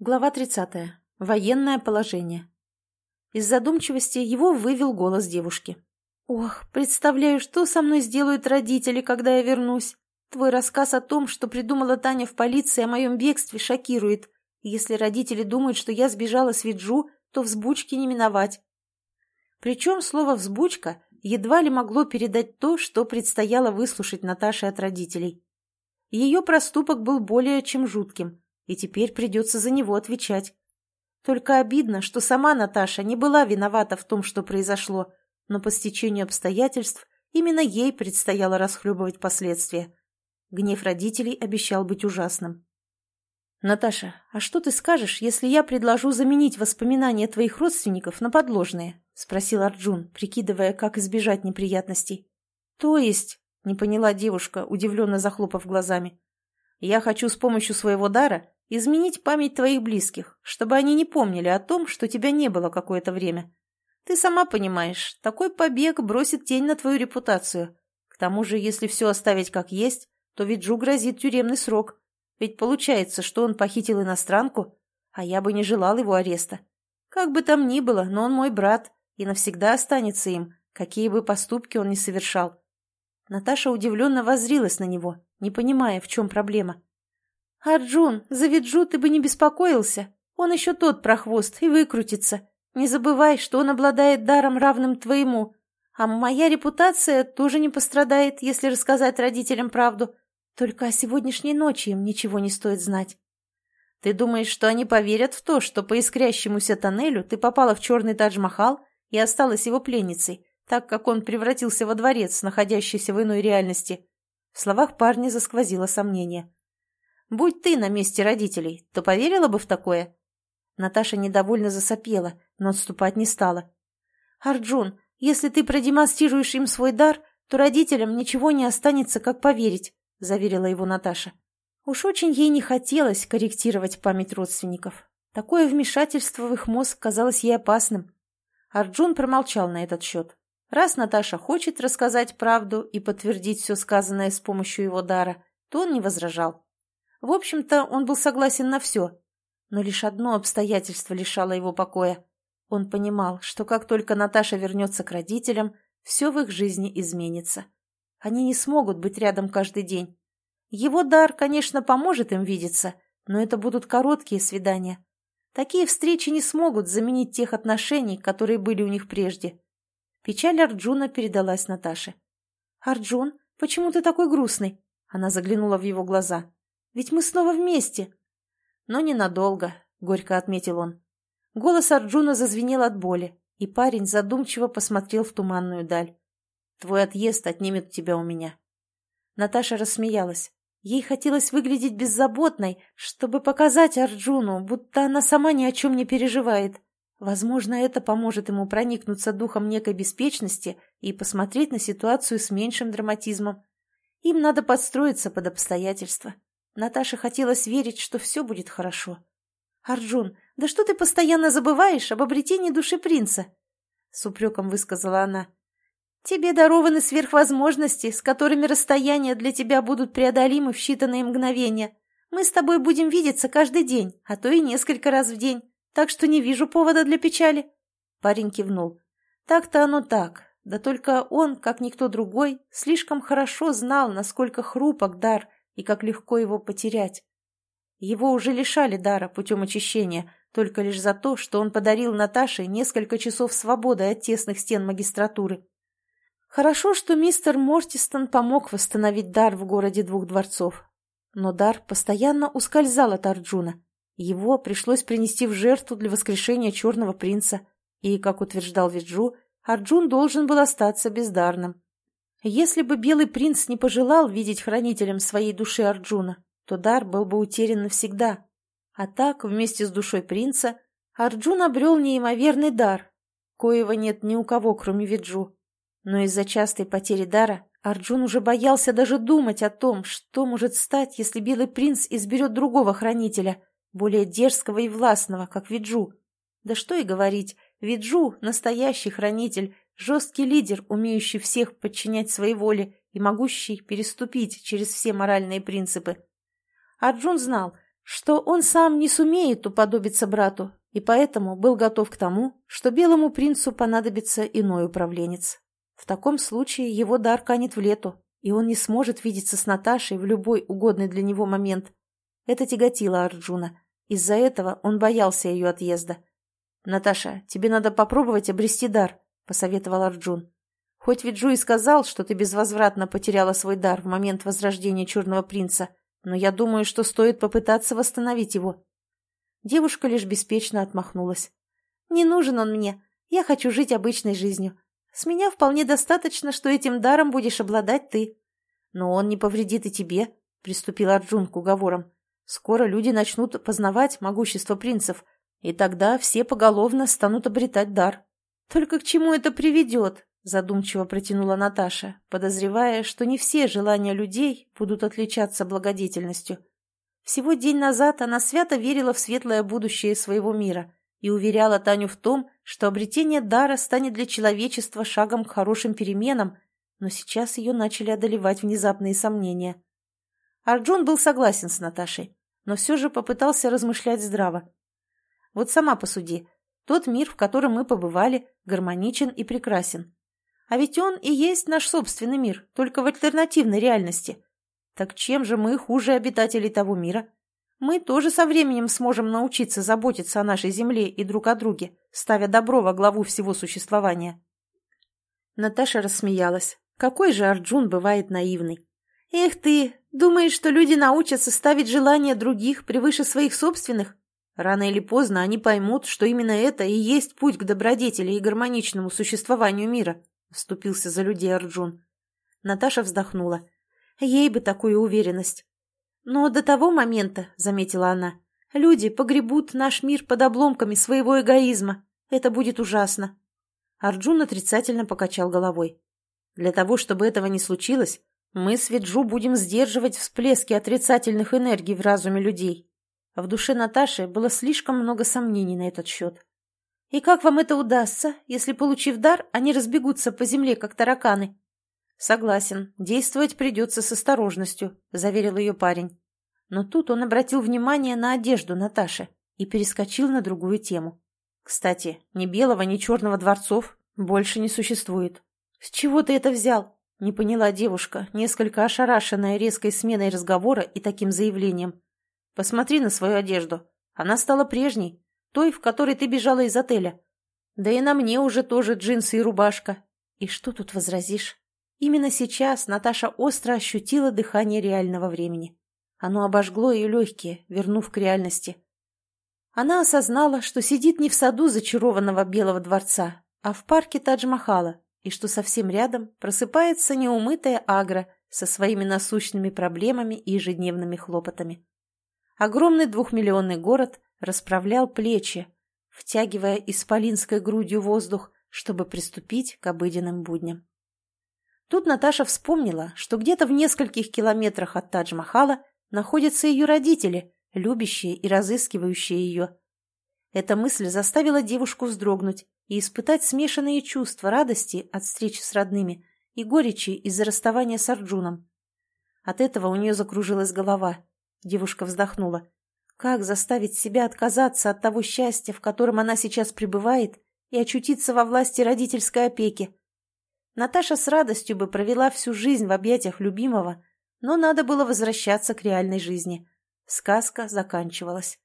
Глава 30. Военное положение. Из задумчивости его вывел голос девушки. «Ох, представляю, что со мной сделают родители, когда я вернусь. Твой рассказ о том, что придумала Таня в полиции о моем бегстве, шокирует. Если родители думают, что я сбежала с Виджу, то взбучки не миновать». Причем слово «взбучка» едва ли могло передать то, что предстояло выслушать Наташе от родителей. Ее проступок был более чем жутким – и теперь придется за него отвечать. Только обидно, что сама Наташа не была виновата в том, что произошло, но по стечению обстоятельств именно ей предстояло расхлебывать последствия. Гнев родителей обещал быть ужасным. «Наташа, а что ты скажешь, если я предложу заменить воспоминания твоих родственников на подложные?» — спросил Арджун, прикидывая, как избежать неприятностей. «То есть?» — не поняла девушка, удивленно захлопав глазами. «Я хочу с помощью своего дара Изменить память твоих близких, чтобы они не помнили о том, что тебя не было какое-то время. Ты сама понимаешь, такой побег бросит тень на твою репутацию. К тому же, если все оставить как есть, то Виджу грозит тюремный срок. Ведь получается, что он похитил иностранку, а я бы не желал его ареста. Как бы там ни было, но он мой брат и навсегда останется им, какие бы поступки он ни совершал. Наташа удивленно воззрилась на него, не понимая, в чем проблема. «Арджун, за Виджу ты бы не беспокоился. Он еще тот прохвост и выкрутится. Не забывай, что он обладает даром, равным твоему. А моя репутация тоже не пострадает, если рассказать родителям правду. Только о сегодняшней ночи им ничего не стоит знать». «Ты думаешь, что они поверят в то, что по искрящемуся тоннелю ты попала в черный Тадж-Махал и осталась его пленницей, так как он превратился во дворец, находящийся в иной реальности?» В словах парня засквозило сомнение. Будь ты на месте родителей, то поверила бы в такое?» Наташа недовольно засопела, но отступать не стала. «Арджун, если ты продемонстрируешь им свой дар, то родителям ничего не останется, как поверить», — заверила его Наташа. Уж очень ей не хотелось корректировать память родственников. Такое вмешательство в их мозг казалось ей опасным. Арджун промолчал на этот счет. Раз Наташа хочет рассказать правду и подтвердить все сказанное с помощью его дара, то он не возражал. В общем-то, он был согласен на все. Но лишь одно обстоятельство лишало его покоя. Он понимал, что как только Наташа вернется к родителям, все в их жизни изменится. Они не смогут быть рядом каждый день. Его дар, конечно, поможет им видеться, но это будут короткие свидания. Такие встречи не смогут заменить тех отношений, которые были у них прежде. Печаль Арджуна передалась Наташе. «Арджун, почему ты такой грустный?» Она заглянула в его глаза. Ведь мы снова вместе. Но ненадолго, — горько отметил он. Голос Арджуна зазвенел от боли, и парень задумчиво посмотрел в туманную даль. Твой отъезд отнимет тебя у меня. Наташа рассмеялась. Ей хотелось выглядеть беззаботной, чтобы показать Арджуну, будто она сама ни о чем не переживает. Возможно, это поможет ему проникнуться духом некой беспечности и посмотреть на ситуацию с меньшим драматизмом. Им надо подстроиться под обстоятельства. Наташе хотелось верить, что все будет хорошо. «Арджун, да что ты постоянно забываешь об обретении души принца?» С упреком высказала она. «Тебе дарованы сверхвозможности, с которыми расстояния для тебя будут преодолимы в считанные мгновения. Мы с тобой будем видеться каждый день, а то и несколько раз в день, так что не вижу повода для печали». Парень кивнул. «Так-то оно так, да только он, как никто другой, слишком хорошо знал, насколько хрупок дар, и как легко его потерять. Его уже лишали дара путем очищения, только лишь за то, что он подарил Наташе несколько часов свободы от тесных стен магистратуры. Хорошо, что мистер Мортистон помог восстановить дар в городе двух дворцов. Но дар постоянно ускользал от Арджуна. Его пришлось принести в жертву для воскрешения черного принца, и, как утверждал Виджу, Арджун должен был остаться бездарным. Если бы Белый принц не пожелал видеть хранителем своей души Арджуна, то дар был бы утерян навсегда. А так, вместе с душой принца, Арджун обрел неимоверный дар, коего нет ни у кого, кроме Виджу. Но из-за частой потери дара Арджун уже боялся даже думать о том, что может стать, если Белый принц изберет другого хранителя, более дерзкого и властного, как Виджу. Да что и говорить, Виджу — настоящий хранитель, Жесткий лидер, умеющий всех подчинять своей воле и могущий переступить через все моральные принципы. Арджун знал, что он сам не сумеет уподобиться брату, и поэтому был готов к тому, что белому принцу понадобится иной управленец. В таком случае его дар канет в лету, и он не сможет видеться с Наташей в любой угодный для него момент. Это тяготило Арджуна. Из-за этого он боялся ее отъезда. «Наташа, тебе надо попробовать обрести дар», — посоветовал Арджун. «Хоть Виджу и сказал, что ты безвозвратно потеряла свой дар в момент возрождения Черного Принца, но я думаю, что стоит попытаться восстановить его». Девушка лишь беспечно отмахнулась. «Не нужен он мне. Я хочу жить обычной жизнью. С меня вполне достаточно, что этим даром будешь обладать ты». «Но он не повредит и тебе», — приступил Арджун к уговорам. «Скоро люди начнут познавать могущество принцев, и тогда все поголовно станут обретать дар. Только к чему это приведет? Задумчиво протянула Наташа, подозревая, что не все желания людей будут отличаться благодетельностью. Всего день назад она свято верила в светлое будущее своего мира и уверяла Таню в том, что обретение дара станет для человечества шагом к хорошим переменам, но сейчас ее начали одолевать внезапные сомнения. Арджун был согласен с Наташей, но все же попытался размышлять здраво. Вот сама посуди. Тот мир, в котором мы побывали, гармоничен и прекрасен. А ведь он и есть наш собственный мир, только в альтернативной реальности. Так чем же мы хуже обитателей того мира? Мы тоже со временем сможем научиться заботиться о нашей земле и друг о друге, ставя добро во главу всего существования. Наташа рассмеялась. Какой же Арджун бывает наивный. Эх ты, думаешь, что люди научатся ставить желания других превыше своих собственных? Рано или поздно они поймут, что именно это и есть путь к добродетели и гармоничному существованию мира», — вступился за людей Арджун. Наташа вздохнула. Ей бы такую уверенность. «Но до того момента, — заметила она, — люди погребут наш мир под обломками своего эгоизма. Это будет ужасно». Арджун отрицательно покачал головой. «Для того, чтобы этого не случилось, мы с Виджу будем сдерживать всплески отрицательных энергий в разуме людей. В душе Наташи было слишком много сомнений на этот счет. «И как вам это удастся, если, получив дар, они разбегутся по земле, как тараканы?» «Согласен, действовать придется с осторожностью», — заверил ее парень. Но тут он обратил внимание на одежду Наташи и перескочил на другую тему. «Кстати, ни белого, ни черного дворцов больше не существует». «С чего ты это взял?» — не поняла девушка, несколько ошарашенная резкой сменой разговора и таким заявлением. Посмотри на свою одежду. Она стала прежней, той, в которой ты бежала из отеля. Да и на мне уже тоже джинсы и рубашка. И что тут возразишь? Именно сейчас Наташа остро ощутила дыхание реального времени. Оно обожгло ее легкие, вернув к реальности. Она осознала, что сидит не в саду зачарованного Белого дворца, а в парке Тадж-Махала, и что совсем рядом просыпается неумытая Агра со своими насущными проблемами и ежедневными хлопотами. Огромный двухмиллионный город расправлял плечи, втягивая исполинской грудью воздух, чтобы приступить к обыденным будням. Тут Наташа вспомнила, что где-то в нескольких километрах от Тадж-Махала находятся ее родители, любящие и разыскивающие ее. Эта мысль заставила девушку вздрогнуть и испытать смешанные чувства радости от встречи с родными и горечи из-за расставания с Арджуном. От этого у нее закружилась голова, Девушка вздохнула. Как заставить себя отказаться от того счастья, в котором она сейчас пребывает, и очутиться во власти родительской опеки? Наташа с радостью бы провела всю жизнь в объятиях любимого, но надо было возвращаться к реальной жизни. Сказка заканчивалась.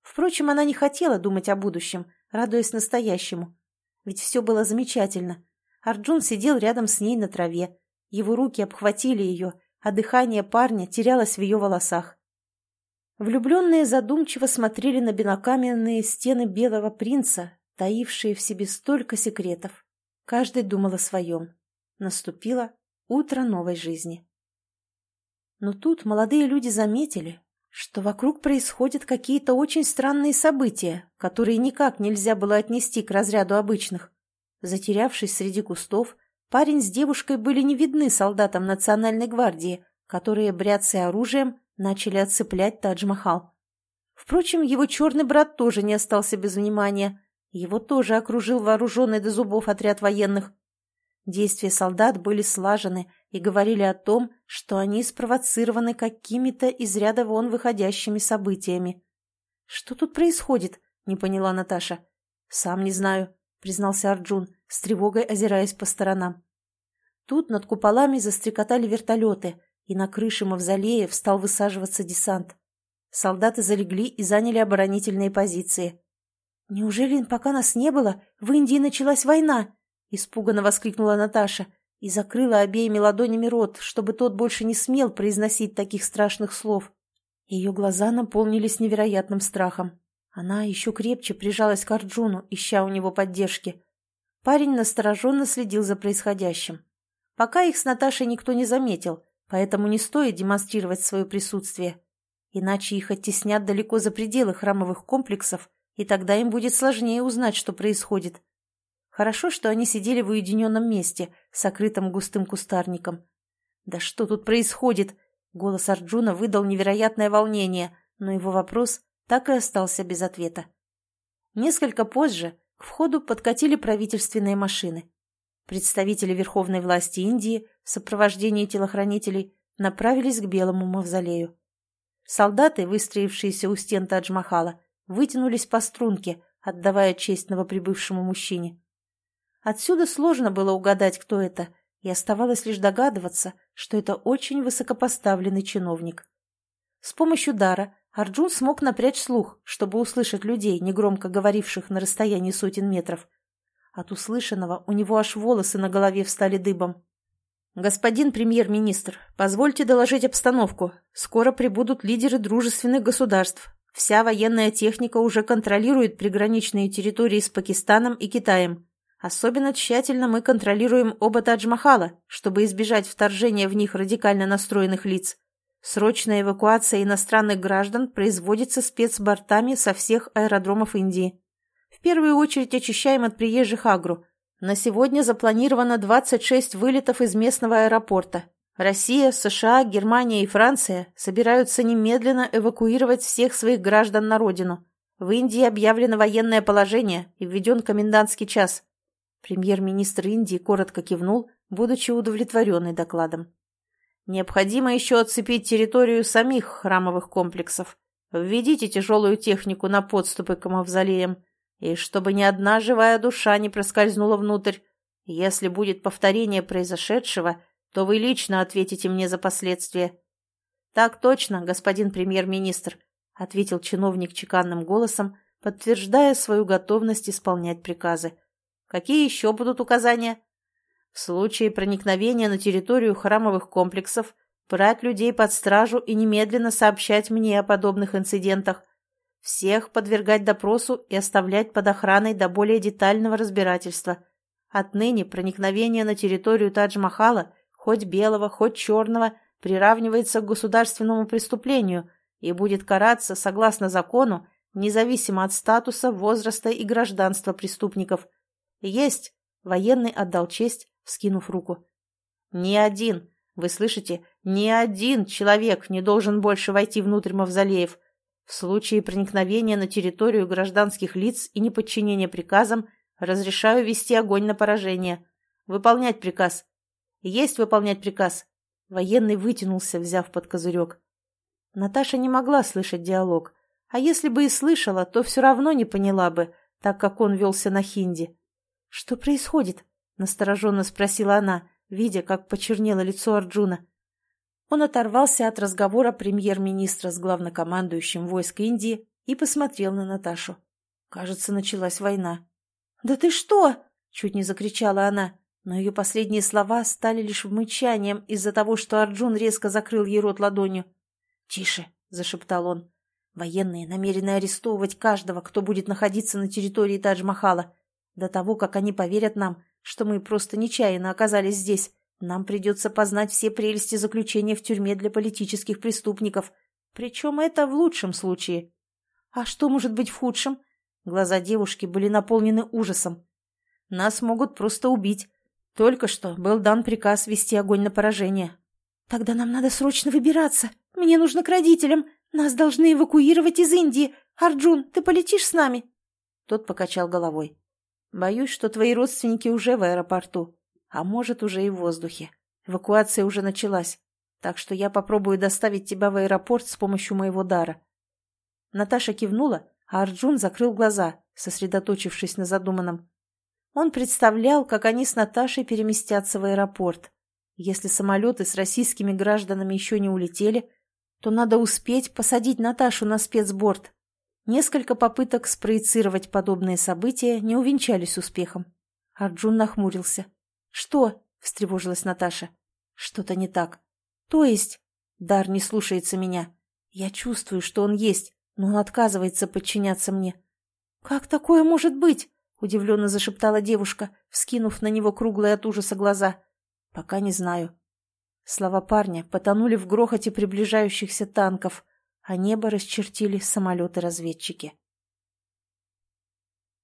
Впрочем, она не хотела думать о будущем, радуясь настоящему. Ведь все было замечательно. Арджун сидел рядом с ней на траве. Его руки обхватили ее, а дыхание парня терялось в ее волосах. Влюбленные задумчиво смотрели на белокаменные стены белого принца, таившие в себе столько секретов. Каждый думал о своем. Наступило утро новой жизни. Но тут молодые люди заметили, что вокруг происходят какие-то очень странные события, которые никак нельзя было отнести к разряду обычных. Затерявшись среди кустов, парень с девушкой были не видны солдатам Национальной гвардии, которые, бряцая оружием, начали отцеплять Тадж-Махал. Впрочем, его черный брат тоже не остался без внимания. Его тоже окружил вооруженный до зубов отряд военных. Действия солдат были слажены и говорили о том, что они спровоцированы какими-то из ряда вон выходящими событиями. «Что тут происходит?» — не поняла Наташа. «Сам не знаю», — признался Арджун, с тревогой озираясь по сторонам. Тут над куполами застрекотали вертолеты, и на крыше мавзолеев стал высаживаться десант. Солдаты залегли и заняли оборонительные позиции. «Неужели, пока нас не было, в Индии началась война?» — испуганно воскликнула Наташа и закрыла обеими ладонями рот, чтобы тот больше не смел произносить таких страшных слов. Ее глаза наполнились невероятным страхом. Она еще крепче прижалась к Арджуну, ища у него поддержки. Парень настороженно следил за происходящим. Пока их с Наташей никто не заметил, поэтому не стоит демонстрировать свое присутствие. Иначе их оттеснят далеко за пределы храмовых комплексов, и тогда им будет сложнее узнать, что происходит. Хорошо, что они сидели в уединенном месте, сокрытом густым кустарником. «Да что тут происходит?» Голос Арджуна выдал невероятное волнение, но его вопрос так и остался без ответа. Несколько позже к входу подкатили правительственные машины. Представители верховной власти Индии в сопровождении телохранителей направились к Белому мавзолею. Солдаты, выстроившиеся у стен Тадж-Махала, вытянулись по струнке, отдавая честь новоприбывшему мужчине. Отсюда сложно было угадать, кто это, и оставалось лишь догадываться, что это очень высокопоставленный чиновник. С помощью дара Арджун смог напрячь слух, чтобы услышать людей, негромко говоривших на расстоянии сотен метров. От услышанного у него аж волосы на голове встали дыбом. «Господин премьер-министр, позвольте доложить обстановку. Скоро прибудут лидеры дружественных государств. Вся военная техника уже контролирует приграничные территории с Пакистаном и Китаем. Особенно тщательно мы контролируем оба Тадж-Махала, чтобы избежать вторжения в них радикально настроенных лиц. Срочная эвакуация иностранных граждан производится спецбортами со всех аэродромов Индии. В первую очередь очищаем от приезжих агру. На сегодня запланировано 26 вылетов из местного аэропорта. Россия, США, Германия и Франция собираются немедленно эвакуировать всех своих граждан на родину. В Индии объявлено военное положение и введен комендантский час. Премьер-министр Индии коротко кивнул, будучи удовлетворенный докладом. Необходимо еще отцепить территорию самих храмовых комплексов. Введите тяжелую технику на подступы к мавзолеям и чтобы ни одна живая душа не проскользнула внутрь. Если будет повторение произошедшего, то вы лично ответите мне за последствия. — Так точно, господин премьер-министр, — ответил чиновник чеканным голосом, подтверждая свою готовность исполнять приказы. — Какие еще будут указания? В случае проникновения на территорию храмовых комплексов брать людей под стражу и немедленно сообщать мне о подобных инцидентах. Всех подвергать допросу и оставлять под охраной до более детального разбирательства. Отныне проникновение на территорию Тадж-Махала, хоть белого, хоть черного, приравнивается к государственному преступлению и будет караться согласно закону, независимо от статуса, возраста и гражданства преступников. Есть. Военный отдал честь, вскинув руку. Ни один, вы слышите, ни один человек не должен больше войти внутрь мавзолеев. В случае проникновения на территорию гражданских лиц и неподчинения приказам разрешаю вести огонь на поражение. Выполнять приказ. Есть выполнять приказ. Военный вытянулся, взяв под козырек. Наташа не могла слышать диалог, а если бы и слышала, то все равно не поняла бы, так как он велся на хинди. «Что происходит?» — настороженно спросила она, видя, как почернело лицо Арджуна. Он оторвался от разговора премьер-министра с главнокомандующим войск Индии и посмотрел на Наташу. Кажется, началась война. «Да ты что?» — чуть не закричала она, но ее последние слова стали лишь мычанием из-за того, что Арджун резко закрыл ей рот ладонью. «Тише!» — зашептал он. «Военные намерены арестовывать каждого, кто будет находиться на территории Тадж-Махала, до того, как они поверят нам, что мы просто нечаянно оказались здесь нам придется познать все прелести заключения в тюрьме для политических преступников. Причем это в лучшем случае. А что может быть в худшем? Глаза девушки были наполнены ужасом. Нас могут просто убить. Только что был дан приказ вести огонь на поражение. Тогда нам надо срочно выбираться. Мне нужно к родителям. Нас должны эвакуировать из Индии. Арджун, ты полетишь с нами? Тот покачал головой. Боюсь, что твои родственники уже в аэропорту. А может, уже и в воздухе. Эвакуация уже началась. Так что я попробую доставить тебя в аэропорт с помощью моего дара. Наташа кивнула, а Арджун закрыл глаза, сосредоточившись на задуманном. Он представлял, как они с Наташей переместятся в аэропорт. Если самолеты с российскими гражданами еще не улетели, то надо успеть посадить Наташу на спецборд. Несколько попыток спроецировать подобные события не увенчались успехом. Арджун нахмурился. «Что?» — встревожилась Наташа. «Что-то не так. То есть?» Дар не слушается меня. Я чувствую, что он есть, но он отказывается подчиняться мне. «Как такое может быть?» — удивленно зашептала девушка, вскинув на него круглые от ужаса глаза. «Пока не знаю». Слова парня потонули в грохоте приближающихся танков, а небо расчертили самолеты-разведчики.